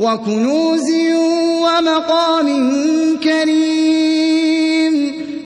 وكنوز ومقام